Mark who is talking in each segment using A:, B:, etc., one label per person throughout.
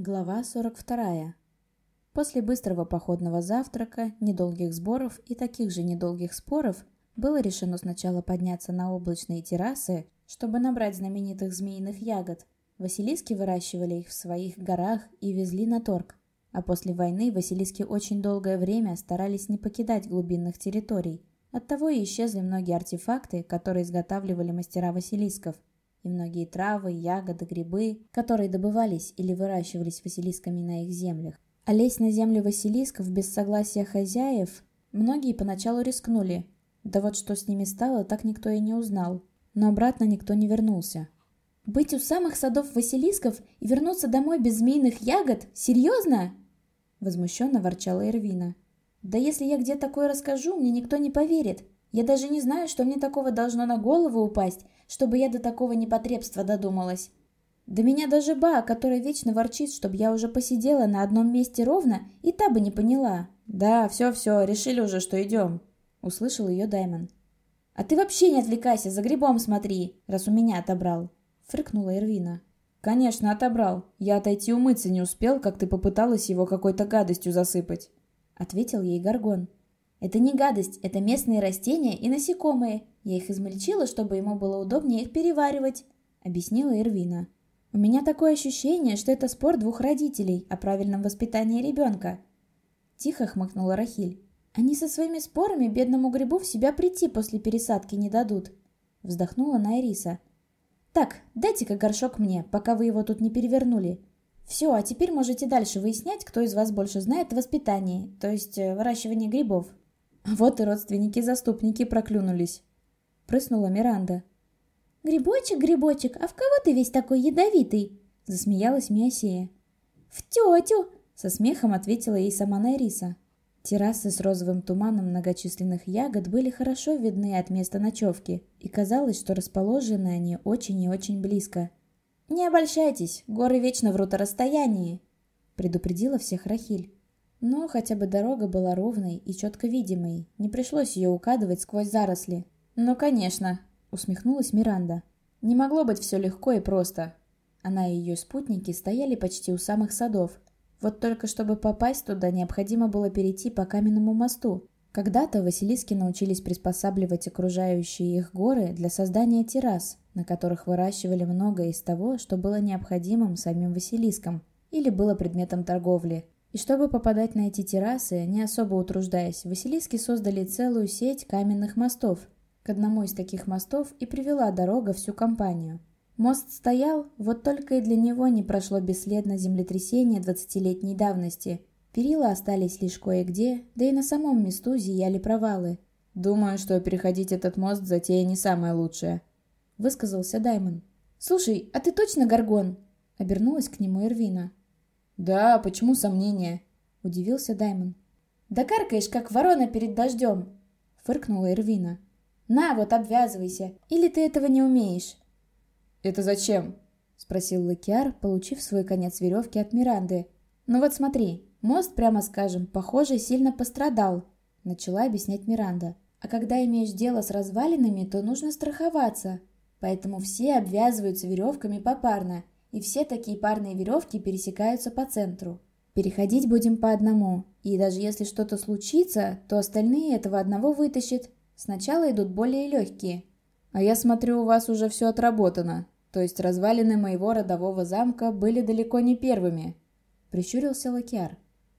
A: Глава 42. После быстрого походного завтрака, недолгих сборов и таких же недолгих споров было решено сначала подняться на облачные террасы, чтобы набрать знаменитых змеиных ягод. Василиски выращивали их в своих горах и везли на торг. А после войны Василиски очень долгое время старались не покидать глубинных территорий. Оттого и исчезли многие артефакты, которые изготавливали мастера Василисков – и многие травы, ягоды, грибы, которые добывались или выращивались василисками на их землях. А лезть на землю василисков без согласия хозяев многие поначалу рискнули. Да вот что с ними стало, так никто и не узнал. Но обратно никто не вернулся. «Быть у самых садов василисков и вернуться домой без змеиных ягод? Серьезно?» Возмущенно ворчала Эрвина. «Да если я где такое расскажу, мне никто не поверит. Я даже не знаю, что мне такого должно на голову упасть, чтобы я до такого непотребства додумалась. Да меня даже ба, которая вечно ворчит, чтобы я уже посидела на одном месте ровно, и та бы не поняла. «Да, все-все, решили уже, что идем», — услышал ее Даймон. «А ты вообще не отвлекайся, за грибом смотри, раз у меня отобрал», — фрыкнула Эрвина. «Конечно, отобрал. Я отойти умыться не успел, как ты попыталась его какой-то гадостью засыпать», — ответил ей Гаргон. «Это не гадость, это местные растения и насекомые. Я их измельчила, чтобы ему было удобнее их переваривать», — объяснила Ирвина. «У меня такое ощущение, что это спор двух родителей о правильном воспитании ребенка». Тихо хмыкнула Рахиль. «Они со своими спорами бедному грибу в себя прийти после пересадки не дадут», — вздохнула Найриса. «Так, дайте-ка горшок мне, пока вы его тут не перевернули. Все, а теперь можете дальше выяснять, кто из вас больше знает о воспитании, то есть э, выращивании грибов». Вот и родственники-заступники проклюнулись прыснула Миранда. «Грибочек, грибочек, а в кого ты весь такой ядовитый?» — засмеялась Миосея. «В тетю!» — со смехом ответила ей сама Найриса. Террасы с розовым туманом многочисленных ягод были хорошо видны от места ночевки, и казалось, что расположены они очень и очень близко. «Не обольщайтесь, горы вечно врут о расстоянии», — предупредила всех Рахиль. Но хотя бы дорога была ровной и четко видимой, не пришлось ее укадывать сквозь заросли. «Ну, конечно», — усмехнулась Миранда. «Не могло быть все легко и просто». Она и ее спутники стояли почти у самых садов. Вот только чтобы попасть туда, необходимо было перейти по каменному мосту. Когда-то Василиски научились приспосабливать окружающие их горы для создания террас, на которых выращивали многое из того, что было необходимым самим Василискам или было предметом торговли. И чтобы попадать на эти террасы, не особо утруждаясь, Василиски создали целую сеть каменных мостов – к одному из таких мостов и привела дорога всю компанию. Мост стоял, вот только и для него не прошло бесследно землетрясение двадцатилетней давности. Перила остались лишь кое-где, да и на самом месту зияли провалы. «Думаю, что переходить этот мост затея не самая лучшая», — высказался Даймон. «Слушай, а ты точно Гаргон?» — обернулась к нему Эрвина. «Да, почему сомнения?» — удивился Даймон. «Да каркаешь, как ворона перед дождем!» — фыркнула Эрвина. На, вот обвязывайся. Или ты этого не умеешь?» «Это зачем?» — спросил Лакиар, получив свой конец веревки от Миранды. «Ну вот смотри, мост, прямо скажем, похоже, сильно пострадал», — начала объяснять Миранда. «А когда имеешь дело с развалинами, то нужно страховаться. Поэтому все обвязываются веревками попарно, и все такие парные веревки пересекаются по центру. Переходить будем по одному, и даже если что-то случится, то остальные этого одного вытащат, Сначала идут более легкие. А я смотрю, у вас уже все отработано. То есть развалины моего родового замка были далеко не первыми. Прищурился Лакиар.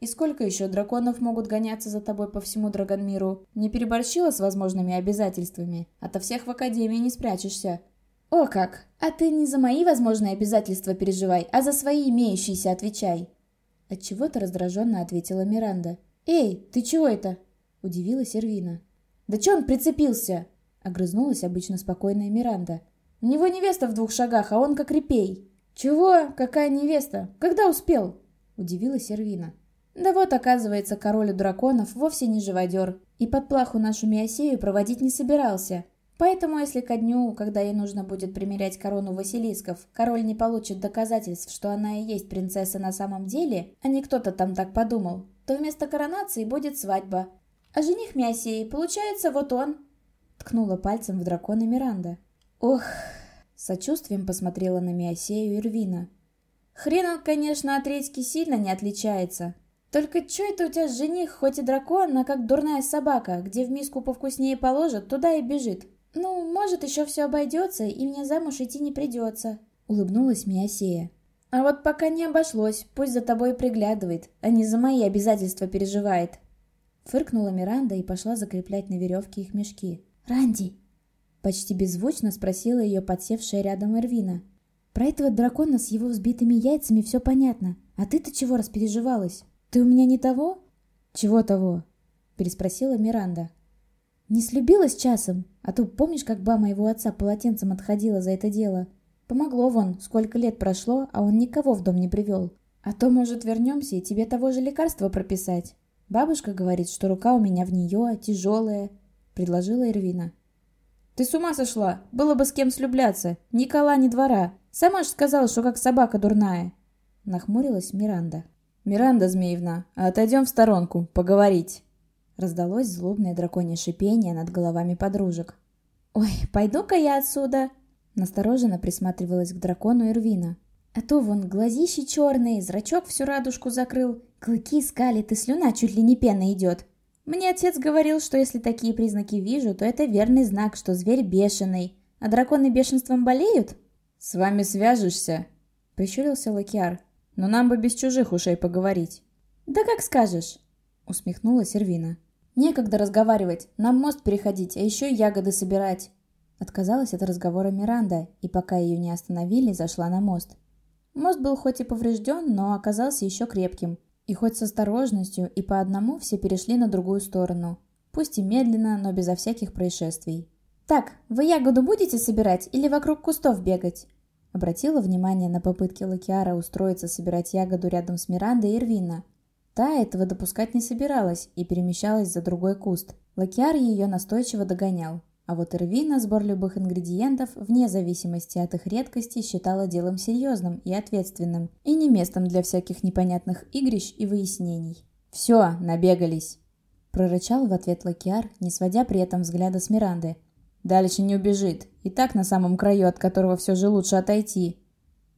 A: И сколько еще драконов могут гоняться за тобой по всему Драгонмиру? Не переборщила с возможными обязательствами? Ото всех в Академии не спрячешься. О как! А ты не за мои возможные обязательства переживай, а за свои имеющиеся отвечай. Отчего-то раздраженно ответила Миранда. «Эй, ты чего это?» – удивилась Эрвина. «Да че он прицепился?» — огрызнулась обычно спокойная Миранда. «У него невеста в двух шагах, а он как репей». «Чего? Какая невеста? Когда успел?» — удивилась Сервина. «Да вот, оказывается, король драконов вовсе не живодер, и под плаху нашу Миосею проводить не собирался. Поэтому, если ко дню, когда ей нужно будет примерять корону Василисков, король не получит доказательств, что она и есть принцесса на самом деле, а не кто-то там так подумал, то вместо коронации будет свадьба, а жених Мясии, получается, вот он!» Ткнула пальцем в дракона Миранда. «Ох!» Сочувствием посмотрела на Миосею Ирвина. Хрен он, конечно, от редьки сильно не отличается. Только чё это у тебя жених, хоть и дракон, а как дурная собака, где в миску повкуснее положат, туда и бежит. Ну, может, еще все обойдется, и мне замуж идти не придется», — улыбнулась Миосея. «А вот пока не обошлось, пусть за тобой приглядывает, а не за мои обязательства переживает». Фыркнула Миранда и пошла закреплять на веревке их мешки. «Ранди!» Почти беззвучно спросила ее подсевшая рядом Эрвина. «Про этого дракона с его взбитыми яйцами все понятно. А ты-то чего распереживалась? Ты у меня не того?» «Чего того?» Переспросила Миранда. «Не слюбилась часом? А то помнишь, как ба моего отца полотенцем отходила за это дело? Помогло вон, сколько лет прошло, а он никого в дом не привел. А то, может, вернемся и тебе того же лекарства прописать. Бабушка говорит, что рука у меня в нее тяжелая», — предложила Ирвина. «Ты с ума сошла? Было бы с кем слюбляться. Ни кола, ни двора. Сама ж сказала, что как собака дурная». Нахмурилась Миранда. «Миранда Змеевна, отойдем в сторонку, поговорить». Раздалось злобное драконье шипение над головами подружек. «Ой, пойду-ка я отсюда!» Настороженно присматривалась к дракону Ирвина. «А то вон глазищи черные, зрачок всю радужку закрыл, клыки скалит и слюна чуть ли не пена идет. Мне отец говорил, что если такие признаки вижу, то это верный знак, что зверь бешеный. А драконы бешенством болеют? С вами свяжешься, прищурился Лакиар. Но нам бы без чужих ушей поговорить. Да как скажешь, усмехнулась Сервина. Некогда разговаривать, нам мост переходить, а еще ягоды собирать. Отказалась от разговора Миранда, и пока ее не остановили, зашла на мост. Мост был хоть и поврежден, но оказался еще крепким – и хоть с осторожностью и по одному все перешли на другую сторону. Пусть и медленно, но безо всяких происшествий. «Так, вы ягоду будете собирать или вокруг кустов бегать?» Обратила внимание на попытки Лакиара устроиться собирать ягоду рядом с Мирандой и Ирвина. Та этого допускать не собиралась и перемещалась за другой куст. Лакиар ее настойчиво догонял. А вот Ирвина сбор любых ингредиентов, вне зависимости от их редкости, считала делом серьезным и ответственным, и не местом для всяких непонятных игрищ и выяснений. «Все, набегались!» Прорычал в ответ Лакиар, не сводя при этом взгляда с Миранды. «Дальше не убежит, и так на самом краю, от которого все же лучше отойти».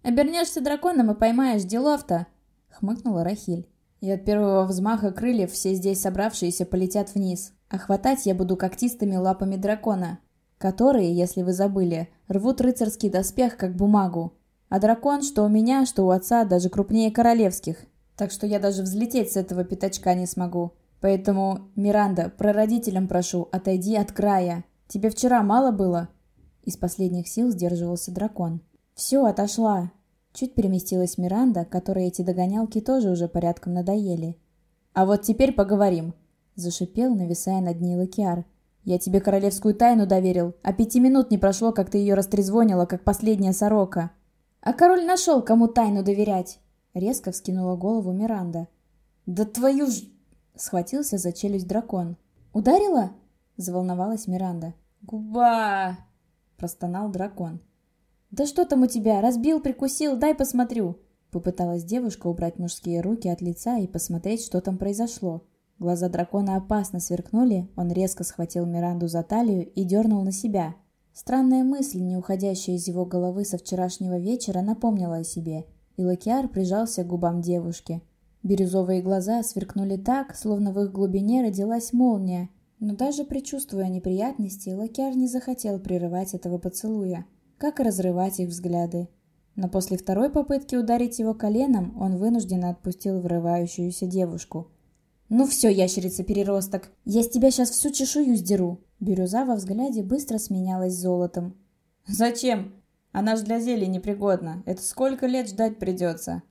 A: «Обернешься драконом и поймаешь делов-то!» — хмыкнула Рахиль. «И от первого взмаха крыльев все здесь собравшиеся полетят вниз, а хватать я буду когтистыми лапами дракона, которые, если вы забыли, рвут рыцарский доспех как бумагу. А дракон, что у меня, что у отца, даже крупнее королевских. Так что я даже взлететь с этого пятачка не смогу. Поэтому, Миранда, прародителям прошу, отойди от края. Тебе вчера мало было?» Из последних сил сдерживался дракон. «Все, отошла!» Чуть переместилась Миранда, которой эти догонялки тоже уже порядком надоели. «А вот теперь поговорим. Зашипел, нависая над ней Лакиар. «Я тебе королевскую тайну доверил, а пяти минут не прошло, как ты ее растрезвонила, как последняя сорока». «А король нашел, кому тайну доверять!» Резко вскинула голову Миранда. «Да твою ж...» Схватился за челюсть дракон. «Ударила?» Заволновалась Миранда. «Губа!» Простонал дракон. «Да что там у тебя? Разбил, прикусил, дай посмотрю!» Попыталась девушка убрать мужские руки от лица и посмотреть, что там произошло. Глаза дракона опасно сверкнули, он резко схватил Миранду за талию и дернул на себя. Странная мысль, не уходящая из его головы со вчерашнего вечера, напомнила о себе, и Лакиар прижался к губам девушки. Бирюзовые глаза сверкнули так, словно в их глубине родилась молния, но даже предчувствуя неприятности, Лакиар не захотел прерывать этого поцелуя, как и разрывать их взгляды. Но после второй попытки ударить его коленом, он вынужденно отпустил врывающуюся девушку – «Ну все, ящерица-переросток, я с тебя сейчас всю чешую сдеру!» Бирюза во взгляде быстро сменялась золотом. «Зачем? Она ж для зелий непригодна. Это сколько лет ждать придется?»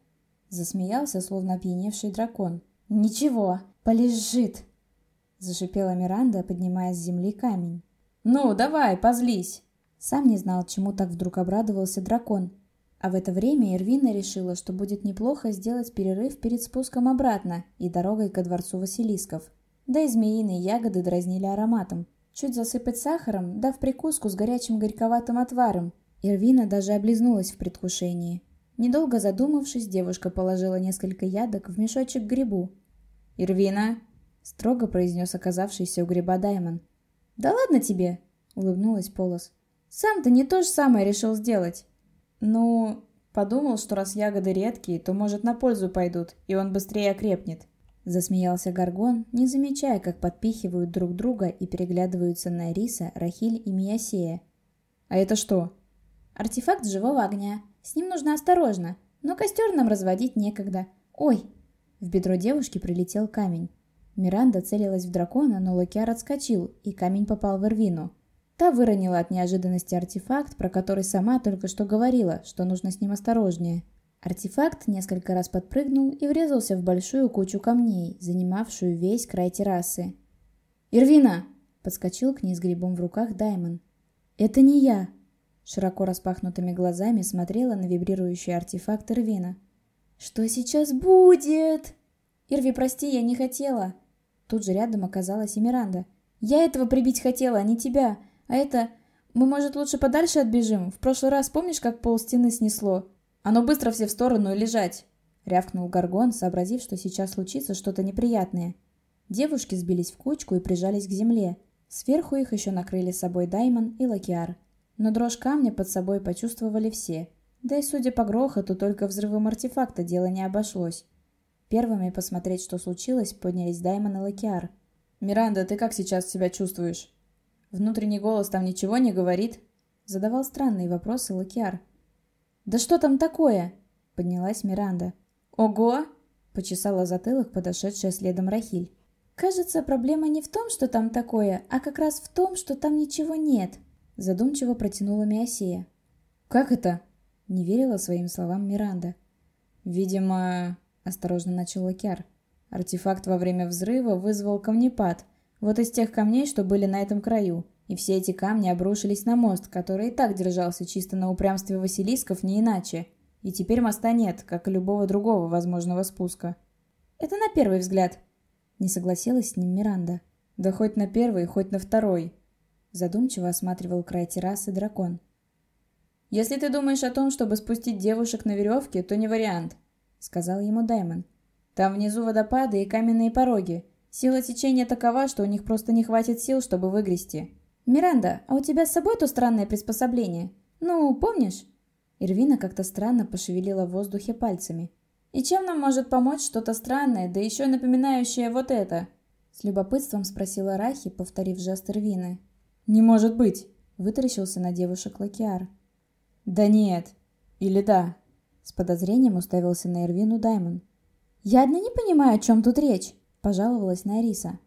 A: Засмеялся, словно опьяневший дракон. «Ничего, полежит!» Зашипела Миранда, поднимая с земли камень. «Ну, давай, позлись!» Сам не знал, чему так вдруг обрадовался дракон. А в это время Ирвина решила, что будет неплохо сделать перерыв перед спуском обратно и дорогой ко дворцу Василисков. Да и змеиные ягоды дразнили ароматом. Чуть засыпать сахаром, дав прикуску с горячим горьковатым отваром. Ирвина даже облизнулась в предвкушении. Недолго задумавшись, девушка положила несколько ядок в мешочек грибу. «Ирвина!» – строго произнес оказавшийся у гриба Даймон. «Да ладно тебе!» – улыбнулась Полос. «Сам-то не то же самое решил сделать!» «Ну...» Подумал, что раз ягоды редкие, то, может, на пользу пойдут, и он быстрее окрепнет. Засмеялся Гаргон, не замечая, как подпихивают друг друга и переглядываются на Риса, Рахиль и Миясея. «А это что?» «Артефакт живого огня. С ним нужно осторожно, но костер нам разводить некогда. Ой!» В бедро девушки прилетел камень. Миранда целилась в дракона, но Локиар отскочил, и камень попал в Эрвину. Та выронила от неожиданности артефакт, про который сама только что говорила, что нужно с ним осторожнее. Артефакт несколько раз подпрыгнул и врезался в большую кучу камней, занимавшую весь край террасы. «Ирвина!» — подскочил к ней с грибом в руках Даймон. «Это не я!» Широко распахнутыми глазами смотрела на вибрирующий артефакт Ирвина. «Что сейчас будет?» «Ирви, прости, я не хотела!» Тут же рядом оказалась и Миранда. «Я этого прибить хотела, а не тебя! А это... Мы, может, лучше подальше отбежим? В прошлый раз помнишь, как пол стены снесло? Ну быстро все в сторону и лежать!» Рявкнул Гаргон, сообразив, что сейчас случится что-то неприятное. Девушки сбились в кучку и прижались к земле. Сверху их еще накрыли собой Даймон и Лакиар. Но дрожь камня под собой почувствовали все. Да и судя по грохоту, только взрывом артефакта дело не обошлось. Первыми посмотреть, что случилось, поднялись Даймон и Лакиар. «Миранда, ты как сейчас себя чувствуешь?» «Внутренний голос там ничего не говорит?» Задавал странные вопросы Лакиар. «Да что там такое?» Поднялась Миранда. «Ого!» Почесала затылок подошедшая следом Рахиль. «Кажется, проблема не в том, что там такое, а как раз в том, что там ничего нет», задумчиво протянула Миосея. «Как это?» Не верила своим словам Миранда. «Видимо...» — осторожно начал Лакяр. «Артефакт во время взрыва вызвал камнепад. Вот из тех камней, что были на этом краю. И все эти камни обрушились на мост, который и так держался чисто на упрямстве Василисков, не иначе. И теперь моста нет, как и любого другого возможного спуска». «Это на первый взгляд», — не согласилась с ним Миранда. «Да хоть на первый, хоть на второй», — задумчиво осматривал край террасы дракон. «Если ты думаешь о том, чтобы спустить девушек на веревке, то не вариант», — сказал ему Даймон. «Там внизу водопады и каменные пороги. Сила течения такова, что у них просто не хватит сил, чтобы выгрести». «Миранда, а у тебя с собой то странное приспособление? Ну, помнишь?» Ирвина как-то странно пошевелила в воздухе пальцами. «И чем нам может помочь что-то странное, да еще напоминающее вот это?» С любопытством спросила Рахи, повторив жест Ирвины. «Не может быть!» – вытаращился на девушек Лакиар. «Да нет. Или да?» С подозрением уставился на Эрвину Даймон. «Я одна не понимаю, о чем тут речь», – пожаловалась на Ариса.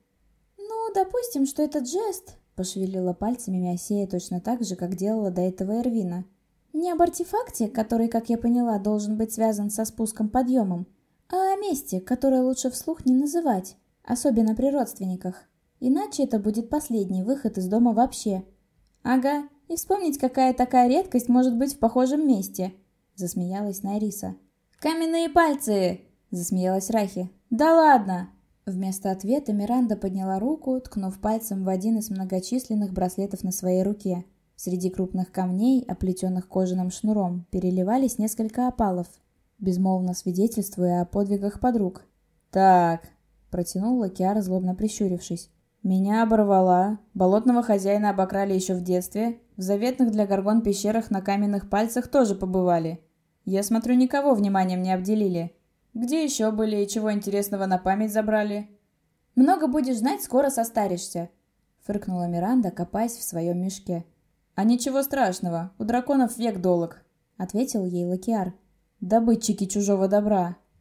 A: «Ну, допустим, что этот жест», – пошевелила пальцами Миосея точно так же, как делала до этого Эрвина. «Не об артефакте, который, как я поняла, должен быть связан со спуском-подъемом, а о месте, которое лучше вслух не называть, особенно при родственниках. Иначе это будет последний выход из дома вообще». «Ага, и вспомнить, какая такая редкость может быть в похожем месте», — засмеялась Нариса. «Каменные пальцы!» — засмеялась Рахи. «Да ладно!» Вместо ответа Миранда подняла руку, ткнув пальцем в один из многочисленных браслетов на своей руке. Среди крупных камней, оплетенных кожаным шнуром, переливались несколько опалов, безмолвно свидетельствуя о подвигах подруг. «Так», — протянул Лакиар, злобно прищурившись. Меня оборвала, болотного хозяина обокрали еще в детстве, в заветных для горгон пещерах на каменных пальцах тоже побывали. Я смотрю, никого вниманием не обделили. Где еще были и чего интересного на память забрали? Много будешь знать, скоро состаришься, фыркнула Миранда, копаясь в своем мешке. А ничего страшного, у драконов век долг, ответил ей Лакиар. Добытчики чужого добра.